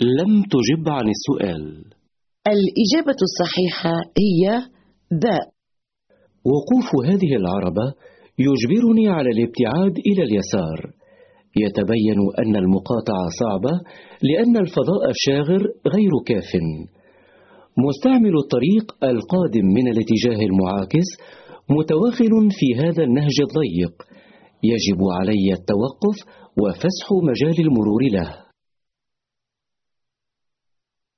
لم تجب عن السؤال. الإجابة الصحيحة هي باء وقوف هذه العربة يجبرني على الابتعاد إلى اليسار. يتبين أن المقاطعة صعبة لأن الفضاء الشاغر غير كاف. مستعمل الطريق القادم من الاتجاه المعاكس متوغل في هذا النهج الضيق. يجب علي التوقف وفسح مجال المرور له.